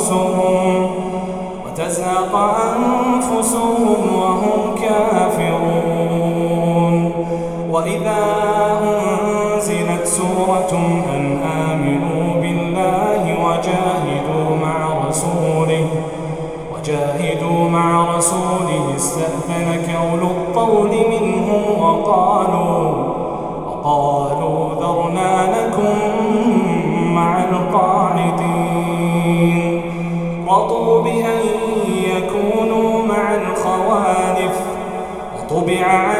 أنفسهم وتزهق أنفسهم وهم كافرون. وإذا أنزلت سورة أن آمنوا بالله وجاهدوا مع رسوله وجاهدوا مع رسوله استأذنك أولو الطول منهم وقالوا وقالوا ذرنا لكم رضوا بأن يكونوا مع الخوالف. وطبع على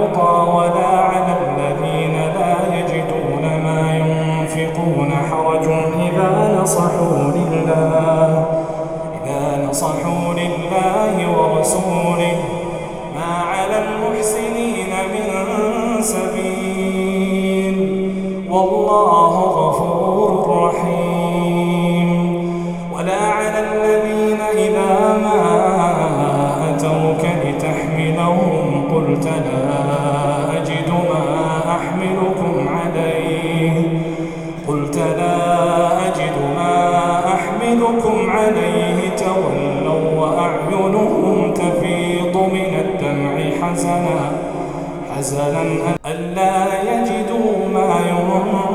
المرضى ولا على الذين لا يجدون ما ينفقون حرج إذا نصحوا لله إذا نصحوا لله ورسوله ما على المحسنين من سبيل والله غفور رحيم. ولا على الذين إذا ما أتوك لتحملهم قلت لا بعضكم عليه تولوا وأعينهم تفيض من الدمع حزنا حزنا ألا يجدوا ما ينفقون